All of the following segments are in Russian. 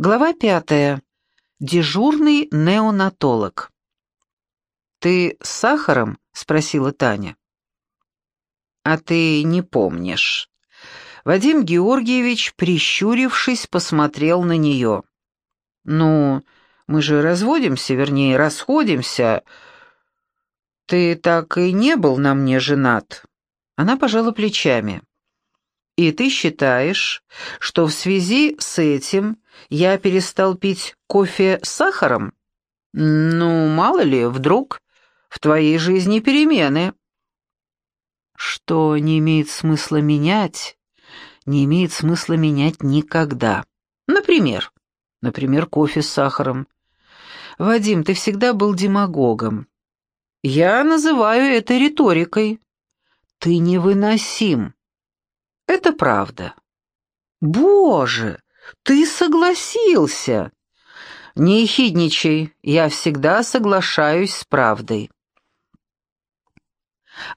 Глава пятая. Дежурный неонатолог. «Ты с сахаром?» — спросила Таня. «А ты не помнишь». Вадим Георгиевич, прищурившись, посмотрел на нее. «Ну, мы же разводимся, вернее, расходимся. Ты так и не был на мне женат». Она пожала плечами. «И ты считаешь, что в связи с этим я перестал пить кофе с сахаром? Ну, мало ли, вдруг в твоей жизни перемены». «Что не имеет смысла менять, не имеет смысла менять никогда. Например, например, кофе с сахаром. Вадим, ты всегда был демагогом. Я называю это риторикой. Ты невыносим. Это правда. Боже, ты согласился. Не ехидничай, я всегда соглашаюсь с правдой.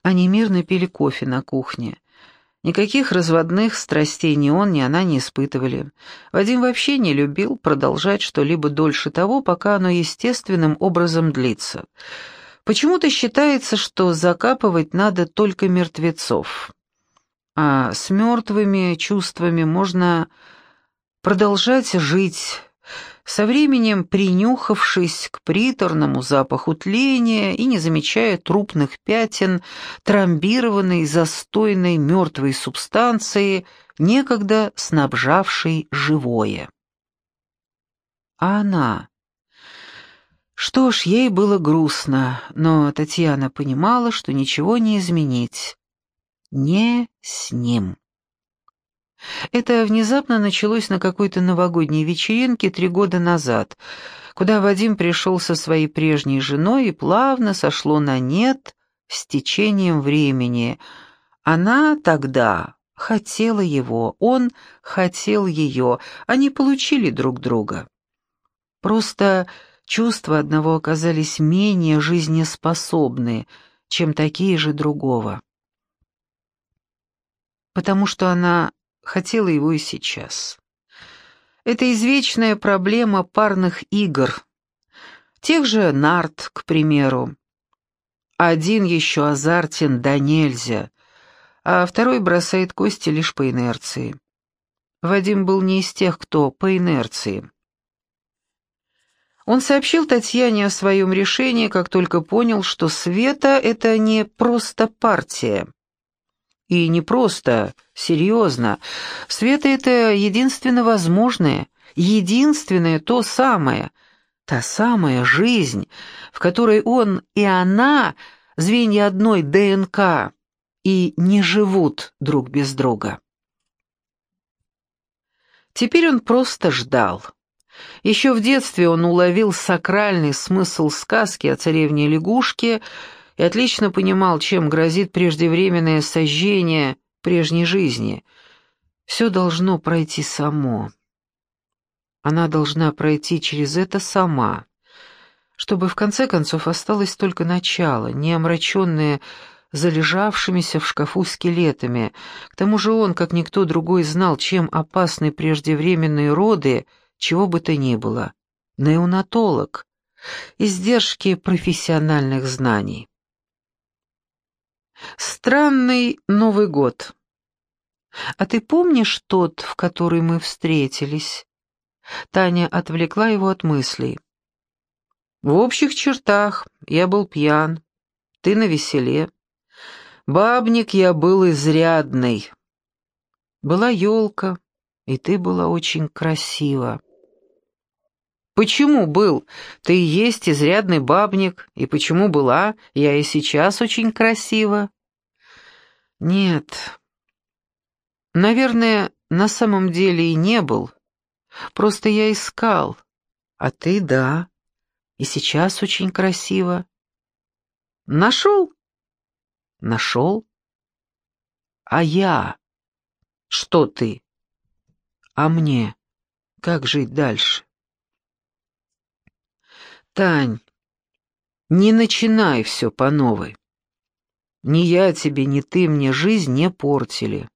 Они мирно пили кофе на кухне. Никаких разводных страстей ни он, ни она не испытывали. Вадим вообще не любил продолжать что-либо дольше того, пока оно естественным образом длится. Почему-то считается, что закапывать надо только мертвецов. А с мертвыми чувствами можно продолжать жить, со временем принюхавшись к приторному запаху тления и не замечая трупных пятен, тромбированной застойной мертвой субстанции, некогда снабжавшей живое. А она... Что ж, ей было грустно, но Татьяна понимала, что ничего не изменить. Не с ним. Это внезапно началось на какой-то новогодней вечеринке три года назад, куда Вадим пришел со своей прежней женой и плавно сошло на нет с течением времени. Она тогда хотела его, он хотел ее, они получили друг друга. Просто чувства одного оказались менее жизнеспособны, чем такие же другого. Потому что она хотела его и сейчас. Это извечная проблема парных игр. Тех же нарт, к примеру. Один еще азартен да нельзя, а второй бросает кости лишь по инерции. Вадим был не из тех, кто по инерции. Он сообщил Татьяне о своем решении, как только понял, что Света — это не просто партия. И не просто, серьезно. Света — это единственно возможное, единственное то самое, та самая жизнь, в которой он и она — звенья одной ДНК и не живут друг без друга. Теперь он просто ждал. Еще в детстве он уловил сакральный смысл сказки о царевне-лягушке — и отлично понимал, чем грозит преждевременное сожжение прежней жизни. Все должно пройти само. Она должна пройти через это сама, чтобы в конце концов осталось только начало, не омраченное залежавшимися в шкафу скелетами. К тому же он, как никто другой, знал, чем опасны преждевременные роды, чего бы то ни было. Неонатолог. Издержки профессиональных знаний. Странный Новый год. А ты помнишь тот, в который мы встретились? Таня отвлекла его от мыслей. В общих чертах я был пьян, ты на веселе. Бабник я был изрядный. Была елка, и ты была очень красива. Почему был? Ты есть изрядный бабник, и почему была? Я и сейчас очень красива. Нет. Наверное, на самом деле и не был. Просто я искал. А ты — да. И сейчас очень красиво. Нашел? Нашел. А я? Что ты? А мне? Как жить дальше? Тань, не начинай все по новой. Ни я тебе, ни ты мне жизнь не портили.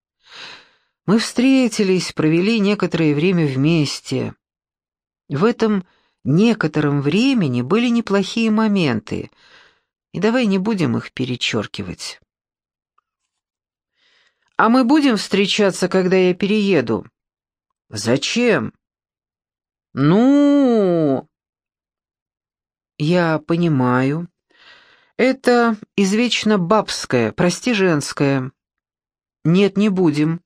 Мы встретились, провели некоторое время вместе. В этом некотором времени были неплохие моменты, и давай не будем их перечеркивать. «А мы будем встречаться, когда я перееду?» «Зачем?» «Ну...» «Я понимаю. Это извечно бабское, прости, женское. Нет, не будем.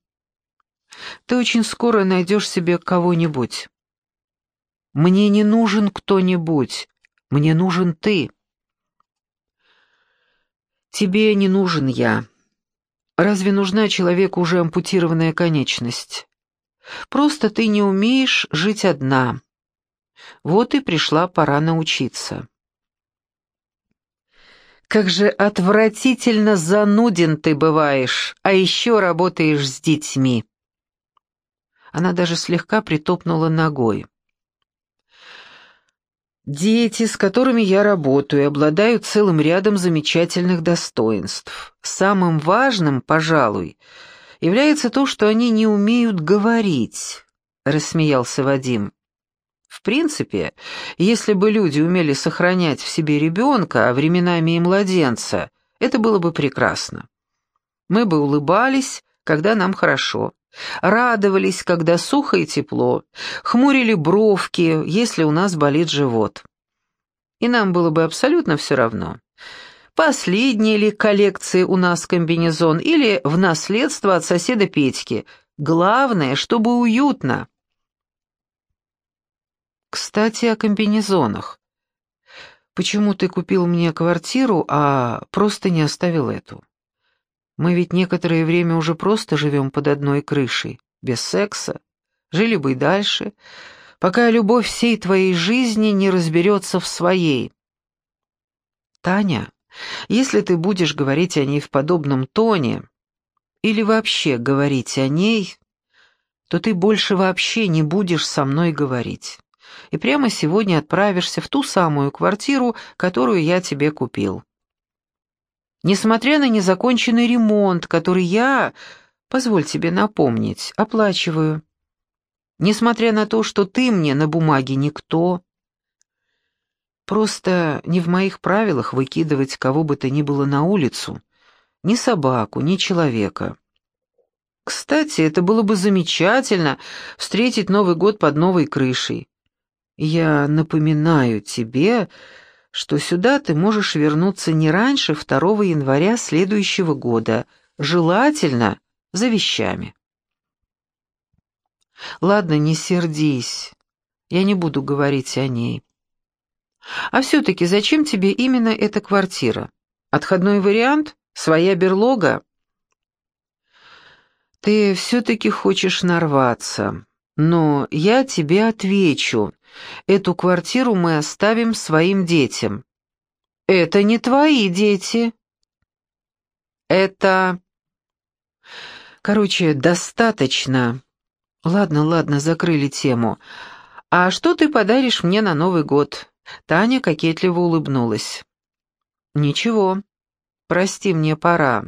Ты очень скоро найдешь себе кого-нибудь. Мне не нужен кто-нибудь, мне нужен ты. Тебе не нужен я. Разве нужна человеку уже ампутированная конечность? Просто ты не умеешь жить одна. Вот и пришла пора научиться. Как же отвратительно зануден ты бываешь, а еще работаешь с детьми. Она даже слегка притопнула ногой. Дети, с которыми я работаю, обладают целым рядом замечательных достоинств. Самым важным, пожалуй, является то, что они не умеют говорить, рассмеялся Вадим. В принципе, если бы люди умели сохранять в себе ребенка, а временами и младенца, это было бы прекрасно. Мы бы улыбались, когда нам хорошо, радовались, когда сухо и тепло, хмурили бровки, если у нас болит живот. И нам было бы абсолютно все равно, последний ли коллекции у нас комбинезон или в наследство от соседа Петьки. Главное, чтобы уютно. Кстати, о комбинезонах. Почему ты купил мне квартиру, а просто не оставил эту? Мы ведь некоторое время уже просто живем под одной крышей, без секса. Жили бы и дальше, пока любовь всей твоей жизни не разберется в своей. Таня, если ты будешь говорить о ней в подобном тоне, или вообще говорить о ней, то ты больше вообще не будешь со мной говорить. И прямо сегодня отправишься в ту самую квартиру, которую я тебе купил. Несмотря на незаконченный ремонт, который я, позволь тебе напомнить, оплачиваю. Несмотря на то, что ты мне на бумаге никто. Просто не в моих правилах выкидывать кого бы то ни было на улицу. Ни собаку, ни человека. Кстати, это было бы замечательно встретить Новый год под новой крышей. Я напоминаю тебе, что сюда ты можешь вернуться не раньше 2 января следующего года, желательно за вещами. Ладно, не сердись, я не буду говорить о ней. А все-таки зачем тебе именно эта квартира? Отходной вариант? Своя берлога? Ты все-таки хочешь нарваться, но я тебе отвечу, Эту квартиру мы оставим своим детям». «Это не твои дети». «Это...» «Короче, достаточно». «Ладно, ладно, закрыли тему. А что ты подаришь мне на Новый год?» Таня кокетливо улыбнулась. «Ничего. Прости, мне пора.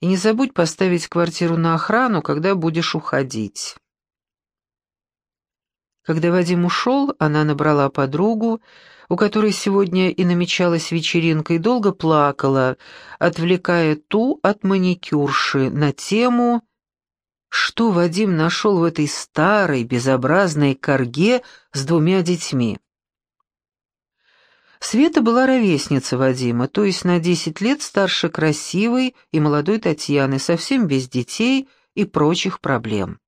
И не забудь поставить квартиру на охрану, когда будешь уходить». Когда Вадим ушел, она набрала подругу, у которой сегодня и намечалась вечеринка, и долго плакала, отвлекая ту от маникюрши на тему, что Вадим нашел в этой старой безобразной корге с двумя детьми. Света была ровесница Вадима, то есть на десять лет старше красивой и молодой Татьяны, совсем без детей и прочих проблем.